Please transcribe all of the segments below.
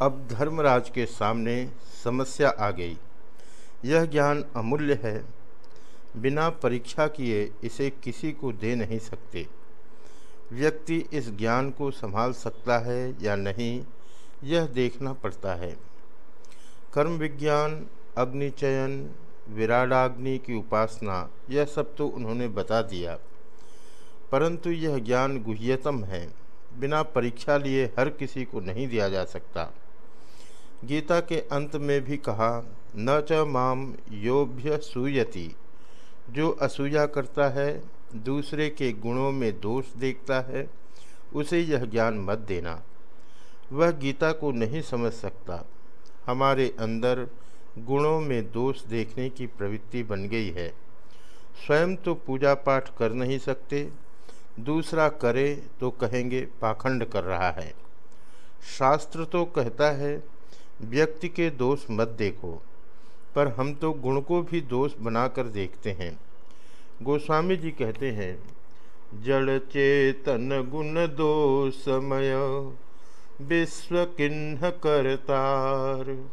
अब धर्मराज के सामने समस्या आ गई। यह ज्ञान अमूल्य है। बिना परीक्षा किए इसे किसी को दे नहीं सकते। व्यक्ति इस ज्ञान को संभाल सकता है या नहीं, यह देखना पड़ता है। कर्म विज्ञान अग्निचयन विराडाग्नि की उपासना, यह सब तो उन्होंने बता दिया। परंतु यह ज्ञान गुह्यतम है। बिना परीक्षा लिए हर किसी को नहीं दिया जा सकता। गीता के अंत में भी कहा, न च माम योभ्य सूयति। जो असूया करता है, दूसरे के गुणों में दोष देखता है, उसे यह ज्ञान मत देना। वह गीता को नहीं समझ सकता। हमारे अंदर गुणों में दोष देखने की प्रवृत्ति बन गई है। स्वयं तो पूजा पाठ कर नहीं सकते, दूसरा करे तो कहेंगे पाखंड कर रहा है। शास्त्र तो कहता है व्यक्ति के दोष मत देखो, पर हम तो गुण को भी दोष बनाकर देखते हैं। गोस्वामी जी कहते हैं, जड़ चेतन गुण दोषमय, विश्व किन्ह करतार।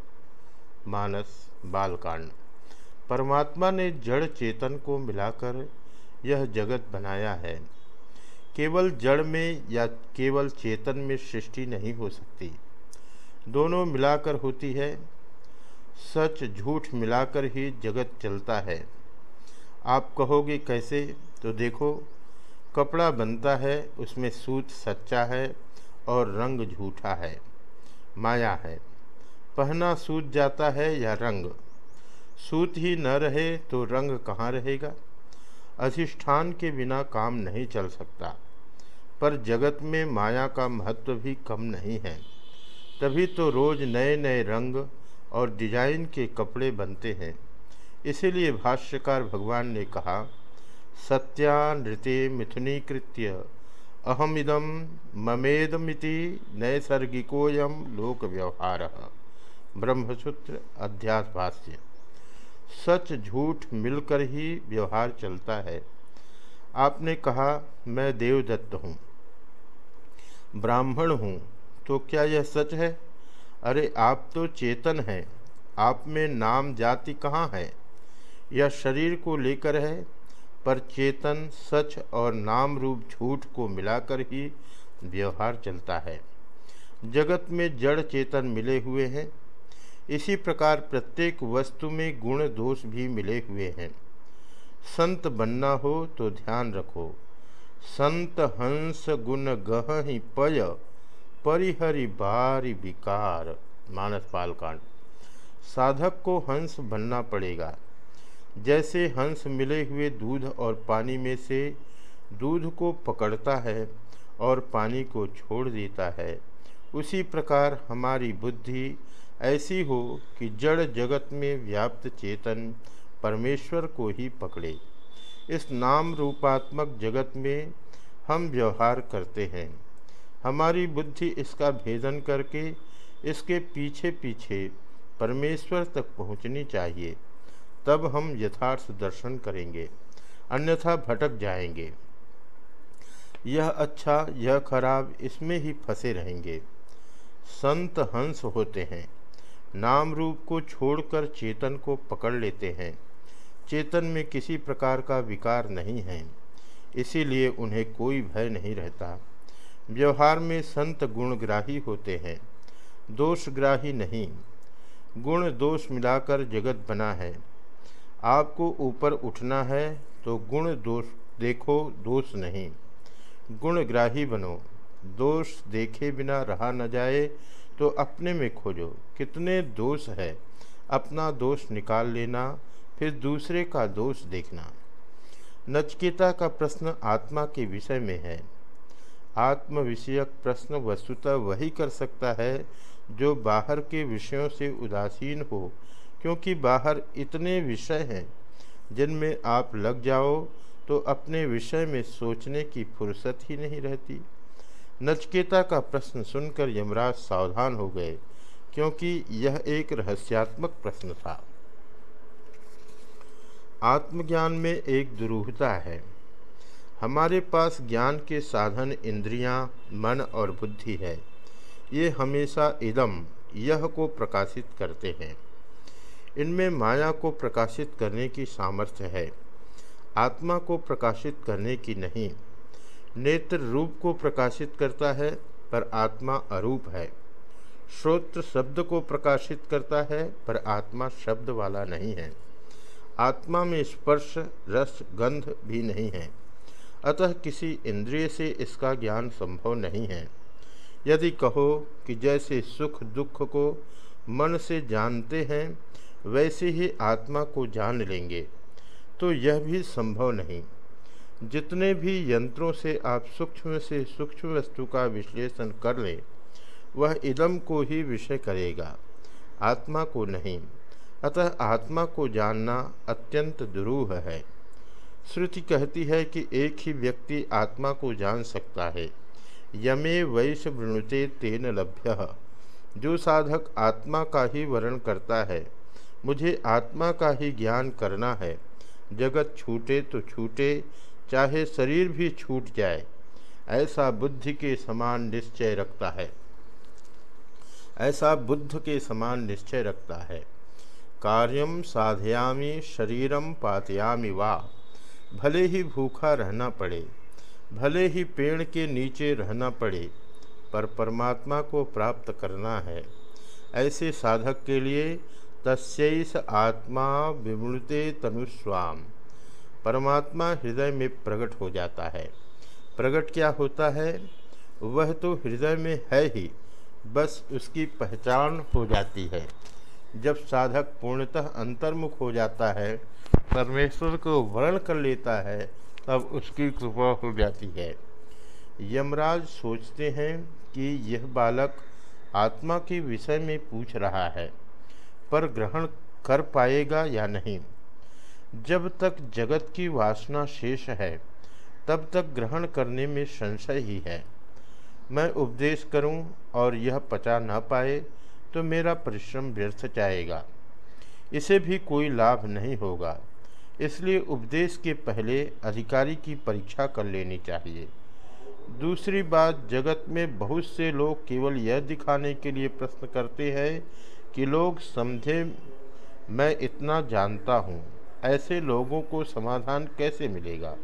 मानस बालकांड। परमात्मा ने जड़ चेतन को मिलाकर यह जगत बनाया है। केवल जड़ में या केवल चेतन में सृष्टि नहीं हो सकती। दोनों मिलाकर होती है। सच झूठ मिलाकर ही जगत चलता है। आप कहोगे कैसे? तो देखो, कपड़ा बनता है, उसमें सूत सच्चा है और रंग झूठा है, माया है। पहना सूत जाता है या रंग? सूत ही न रहे तो रंग कहाँ रहेगा? अधिष्ठान के बिना काम नहीं चल सकता, पर जगत में माया का महत्व भी कम नहीं है। तभी तो रोज़ नए नए रंग और डिज़ाइन के कपड़े बनते हैं। इसीलिए भाष्यकार भगवान ने कहा सत्यानृते मिथुनीकृत्य अहमिदम ममेदमिति नैसर्गिकोयम लोक व्यवहार ब्रह्मसूत्र अध्यास भाष्य सच झूठ मिलकर ही व्यवहार चलता है। आपने कहा, मैं देवदत्त हूँ, ब्राह्मण हूँ तो क्या यह सच है? अरे, आप तो चेतन हैं। आप में नाम जाति कहाँ है? यह शरीर को लेकर है, पर चेतन सच और नाम रूप झूठ को मिलाकर ही व्यवहार चलता है। जगत में जड़ चेतन मिले हुए हैं। इसी प्रकार प्रत्येक वस्तु में गुण दोष भी मिले हुए हैं। संत बनना हो तो ध्यान रखो। संत हंस गुण गह ही पय परिहरि बारी विकार, मानस पालकांड साधक को हंस बनना पड़ेगा। जैसे हंस मिले हुए दूध और पानी में से दूध को पकड़ता है और पानी को छोड़ देता है, उसी प्रकार हमारी बुद्धि ऐसी हो कि जड़ जगत में व्याप्त चेतन परमेश्वर को ही पकड़े। इस नाम रूपात्मक जगत में हम व्यवहार करते हैं। हमारी बुद्धि इसका भेदन करके इसके पीछे पीछे परमेश्वर तक पहुंचनी चाहिए। तब हम यथार्थ दर्शन करेंगे, अन्यथा भटक जाएँगे। यह अच्छा यह खराब इसमें ही फंसे रहेंगे। संत हंस होते हैं, नाम रूप को छोड़कर चेतन को पकड़ लेते हैं। चेतन में किसी प्रकार का विकार नहीं है, इसीलिए उन्हें कोई भय नहीं रहता। व्यवहार में संत गुणग्राही होते हैं, दोषग्राही नहीं। गुण दोष मिलाकर जगत बना है। आपको ऊपर उठना है तो गुण दोष देखो, दोष नहीं। गुणग्राही बनो। दोष देखे बिना रहा न जाए तो अपने में खोजो। कितने दोष है? अपना दोष निकाल लेना, फिर दूसरे का दोष देखना। नचकेता का प्रश्न आत्मा के विषय में है। आत्म विषयक प्रश्न वस्तुतः वही कर सकता है जो बाहर के विषयों से उदासीन हो, क्योंकि बाहर इतने विषय हैं, जिनमें आप लग जाओ तो अपने विषय में सोचने की फुर्सत ही नहीं रहती। नचकेता का प्रश्न सुनकर यमराज सावधान हो गए, क्योंकि यह एक रहस्यात्मक प्रश्न था। आत्मज्ञान में एक दुरूहता है। हमारे पास ज्ञान के साधन इंद्रियाँ, मन और बुद्धि है। ये हमेशा इदम यह को प्रकाशित करते हैं। इनमें माया को प्रकाशित करने की सामर्थ्य है आत्मा को प्रकाशित करने की नहीं। नेत्र रूप को प्रकाशित करता है पर आत्मा अरूप है। श्रोत्र शब्द को प्रकाशित करता है पर आत्मा शब्द वाला नहीं है। आत्मा में स्पर्श रस गंध भी नहीं है। अतः किसी इंद्रिय से इसका ज्ञान संभव नहीं है। यदि कहो कि जैसे सुख दुख को मन से जानते हैं, वैसे ही आत्मा को जान लेंगे तो यह भी संभव नहीं। जितने भी यंत्रों से आप सूक्ष्म से सूक्ष्म वस्तु का विश्लेषण कर लें, वह इदम को ही विषय करेगा, आत्मा को नहीं। अतः आत्मा को जानना अत्यंत दुरूह है। श्रुति कहती है कि एक ही व्यक्ति आत्मा को जान सकता है। यमे वैश वृणुते तेन लभ्य। जो साधक आत्मा का ही वर्ण करता है, मुझे आत्मा का ही ज्ञान करना है। जगत छूटे तो छूटे, चाहे शरीर भी छूट जाए, ऐसा बुद्धि के समान निश्चय रखता है। ऐसा बुद्ध के समान निश्चय रखता है। कार्यम साधयामी शरीरम पातयामी वा। भले ही भूखा रहना पड़े, भले ही पेड़ के नीचे रहना पड़े, पर परमात्मा को प्राप्त करना है। ऐसे साधक के लिए तस्स आत्मा विमृते तनुस्वाम। परमात्मा हृदय में प्रकट हो जाता है। प्रकट क्या होता है? वह तो हृदय में है ही, बस उसकी पहचान हो जाती है। जब साधक पूर्णतः अंतर्मुख हो जाता है, परमेश्वर को वर्ण कर लेता है, तब उसकी कृपा हो जाती है। यमराज सोचते हैं कि यह बालक आत्मा के विषय में पूछ रहा है, पर ग्रहण कर पाएगा या नहीं। जब तक जगत की वासना शेष है, तब तक ग्रहण करने में संशय ही है। मैं उपदेश करूँ और यह पचा न पाए तो मेरा परिश्रम व्यर्थ जाएगा। इसे भी कोई लाभ नहीं होगा। इसलिए उपदेश के पहले अधिकारी की परीक्षा कर लेनी चाहिए। दूसरी बात, जगत में बहुत से लोग केवल यह दिखाने के लिए प्रश्न करते हैं कि लोग समझे, मैं इतना जानता हूँ। ऐसे लोगों को समाधान कैसे मिलेगा?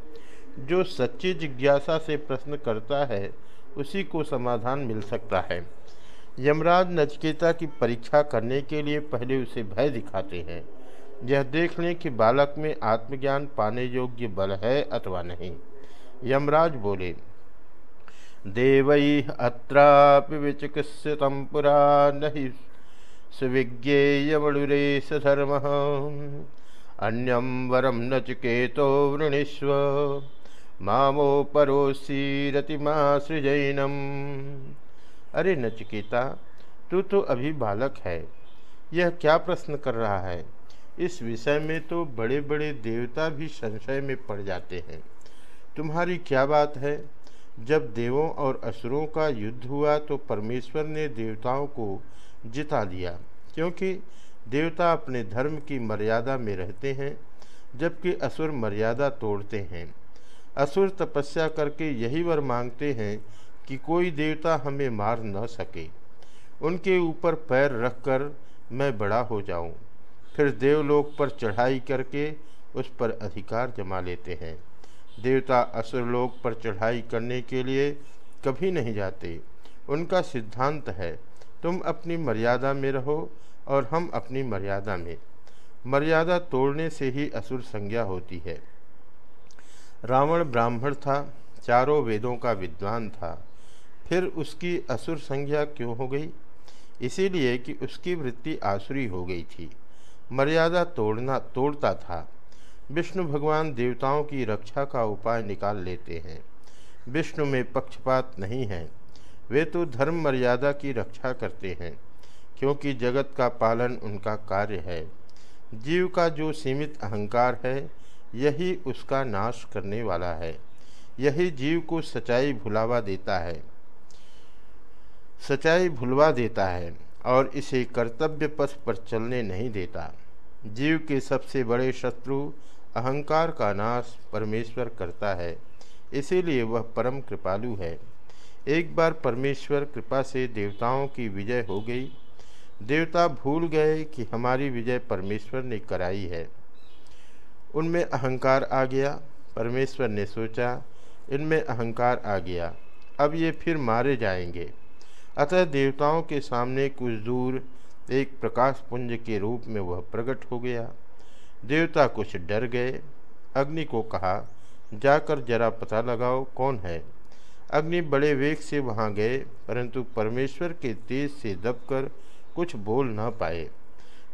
जो सच्ची जिज्ञासा से प्रश्न करता है, उसी को समाधान मिल सकता है। यमराज नचकेता की परीक्षा करने के लिए पहले उसे भय दिखाते हैं। यह देख लें कि बालक में आत्मज्ञान पाने योग्य बल है अथवा नहीं। यमराज बोले, देवै अत्रापि विचिकित्सितम पुरा नहीं सुविज्ञेयमणुरेश धर्म अन्यम वरम नचकेतो वृणीस्व मामो परोसीरतिमा सृजैनम अरे नचकेता, तू तो अभी बालक है। यह क्या प्रश्न कर रहा है? इस विषय में तो बड़े बड़े देवता भी संशय में पड़ जाते हैं। तुम्हारी क्या बात है? जब देवों और असुरों का युद्ध हुआ तो परमेश्वर ने देवताओं को जिता दिया, क्योंकि देवता अपने धर्म की मर्यादा में रहते हैं, जबकि असुर मर्यादा तोड़ते हैं। असुर तपस्या करके यही वर मांगते हैं कि कोई देवता हमें मार न सके। उनके ऊपर पैर रखकर मैं बड़ा हो जाऊँ, फिर देवलोक पर चढ़ाई करके उस पर अधिकार जमा लेते हैं। देवता असुरलोक पर चढ़ाई करने के लिए कभी नहीं जाते। उनका सिद्धांत है तुम अपनी मर्यादा में रहो और हम अपनी मर्यादा में। मर्यादा तोड़ने से ही असुर संज्ञा होती है। रावण ब्राह्मण था चारों वेदों का विद्वान था। फिर उसकी असुर संज्ञा क्यों हो गई? इसीलिए कि उसकी वृत्ति आसुरी हो गई थी। मर्यादा तोड़ना, तोड़ता था। विष्णु भगवान देवताओं की रक्षा का उपाय निकाल लेते हैं। विष्णु में पक्षपात नहीं है। वे तो धर्म मर्यादा की रक्षा करते हैं, क्योंकि जगत का पालन उनका कार्य है। जीव का जो सीमित अहंकार है, यही उसका नाश करने वाला है। यही जीव को सच्चाई भुलावा देता है। सच्चाई भुलवा देता है और इसे कर्तव्य पथ पर चलने नहीं देता। जीव के सबसे बड़े शत्रु अहंकार का नाश परमेश्वर करता है, इसीलिए वह परम कृपालु है। एक बार परमेश्वर कृपा से देवताओं की विजय हो गई। देवता भूल गए कि हमारी विजय परमेश्वर ने कराई है। उनमें अहंकार आ गया, परमेश्वर ने सोचा, इनमें अहंकार आ गया, अब ये फिर मारे जाएँगे। अतः देवताओं के सामने कुछ दूर एक प्रकाश पुंज के रूप में वह प्रकट हो गया। देवता कुछ डर गए। अग्नि को कहा, जाकर जरा पता लगाओ कौन है? अग्नि बड़े वेग से वहाँ गए, परंतु परमेश्वर के तेज से दबकर कुछ बोल न पाए।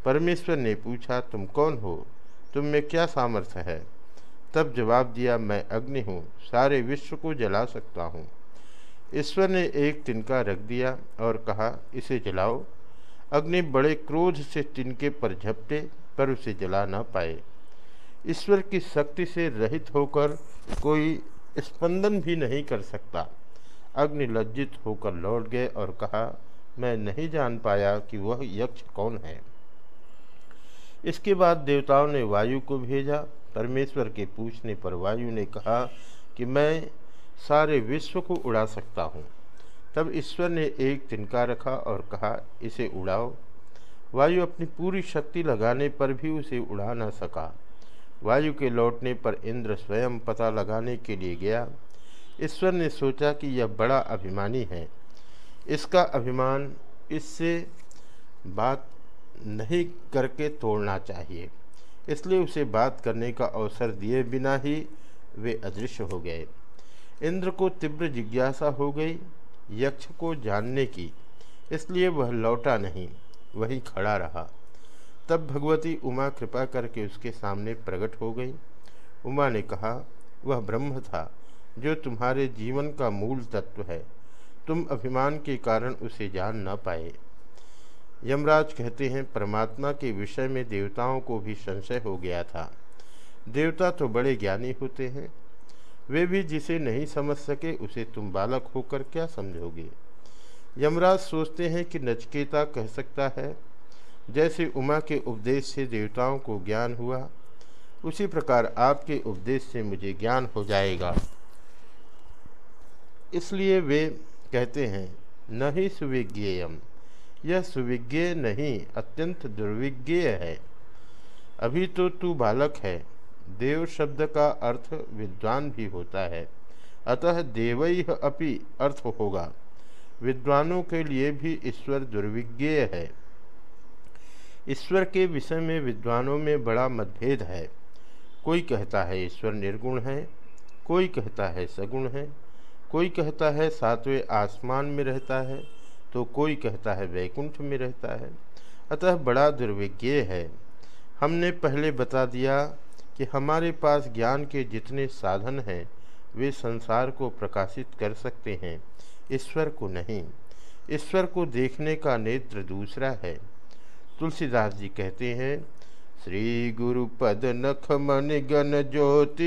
परमेश्वर ने पूछा, तुम कौन हो? तुम में क्या सामर्थ्य है? तब जवाब दिया, मैं अग्नि हूँ। सारे विश्व को जला सकता हूँ। ईश्वर ने एक तिनका रख दिया और कहा, इसे जलाओ। अग्नि बड़े क्रोध से तिनके पर झपटे, पर उसे जला न पाए। ईश्वर की शक्ति से रहित होकर कोई स्पंदन भी नहीं कर सकता। अग्नि लज्जित होकर लौट गए और कहा, मैं नहीं जान पाया कि वह यक्ष कौन है। इसके बाद देवताओं ने वायु को भेजा। परमेश्वर के पूछने पर वायु ने कहा कि, मैं सारे विश्व को उड़ा सकता हूँ। तब ईश्वर ने एक तिनका रखा और कहा, इसे उड़ाओ। वायु अपनी पूरी शक्ति लगाने पर भी उसे उड़ा न सका। वायु के लौटने पर इंद्र स्वयं पता लगाने के लिए गया। ईश्वर ने सोचा कि यह बड़ा अभिमानी है। इसका अभिमान इससे बात नहीं करके तोड़ना चाहिए। इसलिए उसे बात करने का अवसर दिए बिना ही वे अदृश्य हो गए। इंद्र को तीव्र जिज्ञासा हो गई, यक्ष को जानने की। इसलिए वह लौटा नहीं, वही खड़ा रहा। तब भगवती उमा कृपा करके उसके सामने प्रकट हो गई। उमा ने कहा, वह ब्रह्म था, जो तुम्हारे जीवन का मूल तत्व है। तुम अभिमान के कारण उसे जान न पाए। यमराज कहते हैं, परमात्मा के विषय में देवताओं को भी संशय हो गया था। देवता तो बड़े ज्ञानी होते हैं वे भी जिसे नहीं समझ सके, उसे तुम बालक होकर क्या समझोगे? यमराज सोचते हैं कि नचकेता कह सकता है, जैसे उमा के उपदेश से देवताओं को ज्ञान हुआ, उसी प्रकार आपके उपदेश से मुझे ज्ञान हो जाएगा। इसलिए वे कहते हैं न ही सुविज्ञेयम, यह सुविज्ञेय नहीं, अत्यंत दुर्विज्ञेय है। अभी तो तू बालक है देव शब्द का अर्थ विद्वान भी होता है। अतः देवई अपि अर्थ होगा। विद्वानों के लिए भी ईश्वर दुर्विज्ञेय है। ईश्वर के विषय में विद्वानों में बड़ा मतभेद है। कोई कहता है ईश्वर निर्गुण है, कोई कहता है सगुण है, कोई कहता है सातवें आसमान में रहता है तो कोई कहता है वैकुंठ में रहता है। अतः बड़ा दुर्विज्ञेय है। हमने पहले बता दिया कि हमारे पास ज्ञान के जितने साधन हैं, वे संसार को प्रकाशित कर सकते हैं। ईश्वर को नहीं। ईश्वर को देखने का नेत्र दूसरा है। तुलसीदास जी कहते हैं, श्री गुरुपद नख मन गण ज्योति,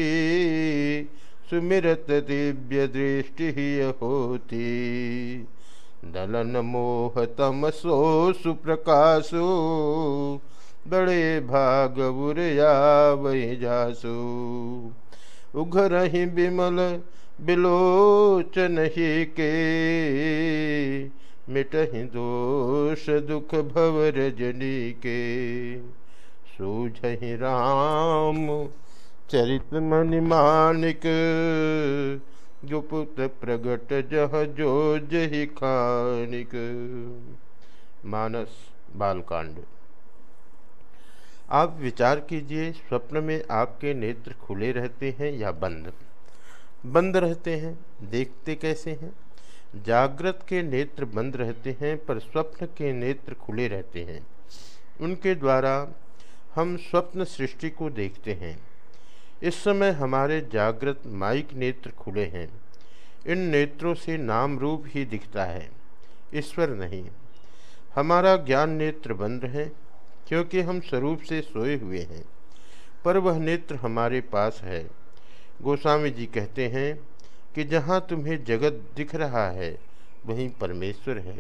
सुमिरत दिव्य दृष्टि होती। दलन मोह तम सो सुप्रकाशो बड़े भाग बुरया वही जासु। उघर ही बिमल बिलोचन ही के। मिटही दोष दुख भवर रजनी के। सूझही राम चरित मनि मानिक। गुप्त प्रगट जह जो जही खानिक। मानस बालकांड। आप विचार कीजिए, स्वप्न में आपके नेत्र खुले रहते हैं या बंद? बंद रहते हैं, देखते कैसे हैं? जागृत के नेत्र बंद रहते हैं, पर स्वप्न के नेत्र खुले रहते हैं। उनके द्वारा हम स्वप्न सृष्टि को देखते हैं। इस समय हमारे जागृत माइक नेत्र खुले हैं। इन नेत्रों से नाम रूप ही दिखता है। ईश्वर नहीं। हमारा ज्ञान नेत्र बंद है क्योंकि हम स्वरूप से सोए हुए हैं, पर वह नेत्र हमारे पास है। गोस्वामी जी कहते हैं कि जहाँ तुम्हें जगत दिख रहा है, वहीं परमेश्वर है।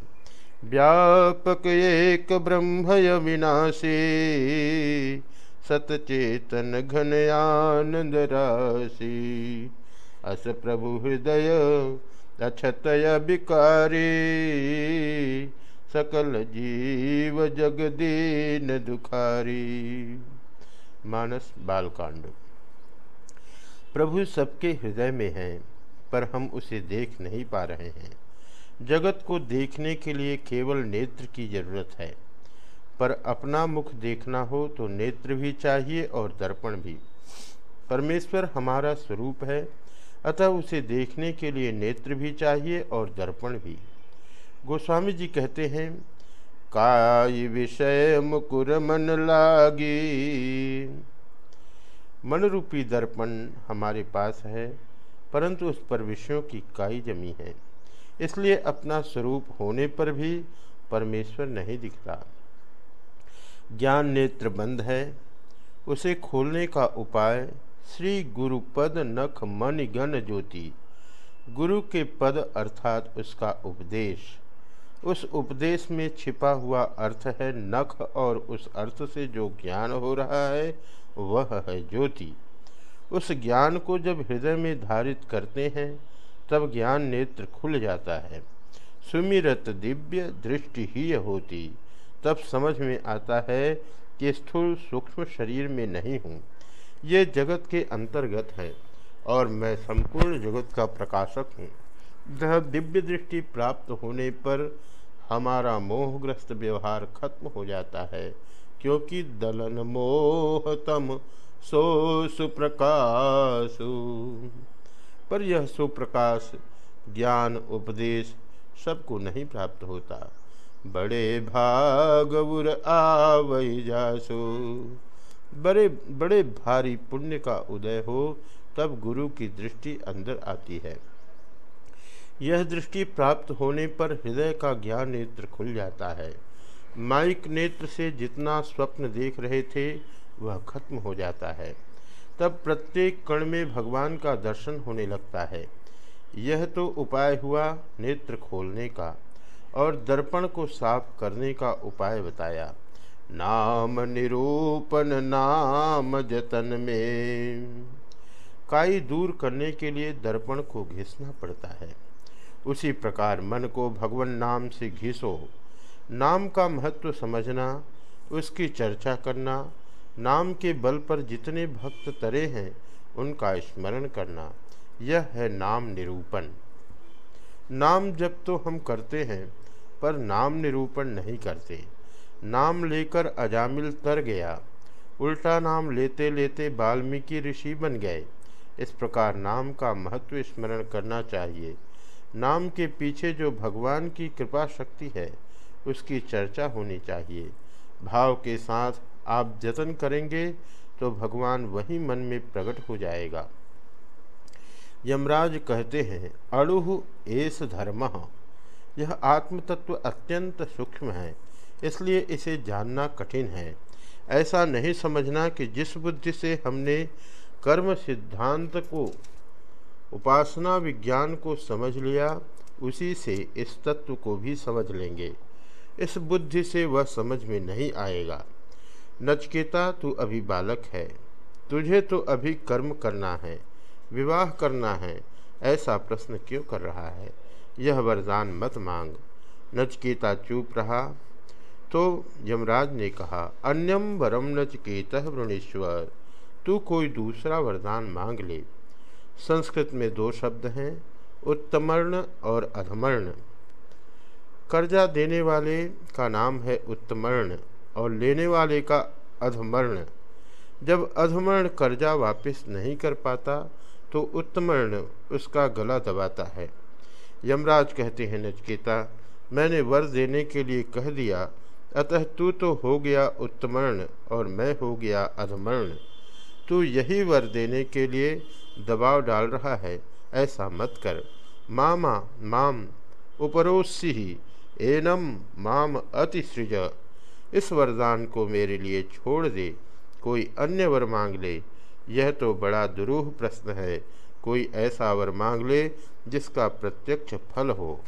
व्यापक एक ब्रह्मय विनाशी सतचेतन घन आनंद राशि। अस प्रभु हृदय अक्षतय विकारी सकल जीव जगदीन दुखारी। मानस बालकांड। प्रभु सबके हृदय में हैं, पर हम उसे देख नहीं पा रहे हैं। जगत को देखने के लिए केवल नेत्र की ज़रूरत है। पर अपना मुख देखना हो तो नेत्र भी चाहिए और दर्पण भी। परमेश्वर हमारा स्वरूप है, अतः उसे देखने के लिए नेत्र भी चाहिए और दर्पण भी। गोस्वामी जी कहते हैं काय विषय मुकुर मन लागी। मन रूपी दर्पण हमारे पास है, परंतु उस पर विषयों की काई जमी है। इसलिए अपना स्वरूप होने पर भी परमेश्वर नहीं दिखता। ज्ञान नेत्र बंद है, उसे खोलने का उपाय श्री गुरुपद नख मन गण ज्योति। गुरु के पद अर्थात उसका उपदेश उस उपदेश में छिपा हुआ अर्थ है नख और उस अर्थ से जो ज्ञान हो रहा है, वह है ज्योति। उस ज्ञान को जब हृदय में धारित करते हैं, तब ज्ञान नेत्र खुल जाता है। सुमिरत दिव्य दृष्टि ही होती। तब समझ में आता है कि स्थूल सूक्ष्म शरीर में नहीं हूँ। ये जगत के अंतर्गत है और मैं संपूर्ण जगत का प्रकाशक हूँ। यह दिव्य दृष्टि प्राप्त होने पर हमारा मोहग्रस्त व्यवहार खत्म हो जाता है, क्योंकि दलन मोहतम सो सुप्रकाशु। पर यह सुप्रकाश, ज्ञान, उपदेश सबको नहीं प्राप्त होता। बड़े भागवुर आवई जासु। बड़े बड़े भारी पुण्य का उदय हो, तब गुरु की दृष्टि अंदर आती है। यह दृष्टि प्राप्त होने पर हृदय का ज्ञान नेत्र खुल जाता है। माइक नेत्र से जितना स्वप्न देख रहे थे, वह खत्म हो जाता है। तब प्रत्येक कण में भगवान का दर्शन होने लगता है। यह तो उपाय हुआ नेत्र खोलने का और दर्पण को साफ़ करने का उपाय बताया। नाम निरूपण, नाम जतन में। काई दूर करने के लिए दर्पण को घिसना पड़ता है। उसी प्रकार मन को भगवान नाम से घिसो। नाम का महत्व समझना, उसकी चर्चा करना, नाम के बल पर जितने भक्त तरे हैं, उनका स्मरण करना, यह है नाम निरूपण। नाम जब तो हम करते हैं, पर नाम निरूपण नहीं करते। नाम लेकर अजामिल तर गया, उल्टा नाम लेते लेते वाल्मीकि ऋषि बन गए। इस प्रकार नाम का महत्व स्मरण करना चाहिए। नाम के पीछे जो भगवान की कृपा शक्ति है, उसकी चर्चा होनी चाहिए। भाव के साथ आप जतन करेंगे तो भगवान वही मन में प्रकट हो जाएगा। यमराज कहते हैं अड़ुह एस धर्म। यह आत्म तत्व अत्यंत सूक्ष्म है, इसलिए इसे जानना कठिन है। ऐसा नहीं समझना कि जिस बुद्धि से हमने कर्म सिद्धांत को उपासना विज्ञान को समझ लिया, उसी से इस तत्व को भी समझ लेंगे। इस बुद्धि से वह समझ में नहीं आएगा। नचकेता, तू अभी बालक है। तुझे तो अभी कर्म करना है, विवाह करना है, ऐसा प्रश्न क्यों कर रहा है? यह वरदान मत मांग। नचकेता चुप रहा। तो यमराज ने कहा अन्यम वरम नचकेत वृणेश्वर, तू कोई दूसरा वरदान मांग ले। संस्कृत में दो शब्द हैं, उत्तमर्ण और अधमर्ण। कर्जा देने वाले का नाम है उत्तमर्ण और लेने वाले का अधमर्ण। जब अधमर्ण कर्जा वापस नहीं कर पाता तो उत्तमर्ण उसका गला दबाता है। यमराज कहते हैं, नचकेता, मैंने वर देने के लिए कह दिया, अतः तू तो हो गया उत्तमर्ण और मैं हो गया अधमर्ण। तू यही वर देने के लिए दबाव डाल रहा है, ऐसा मत कर। मामा, माम उपरोसी ही, एनम, माम अतिसृज इस वरदान को मेरे लिए छोड़ दे, कोई अन्य वर मांग ले। यह तो बड़ा दुरूह प्रश्न है, कोई ऐसा वर मांग ले जिसका प्रत्यक्ष फल हो।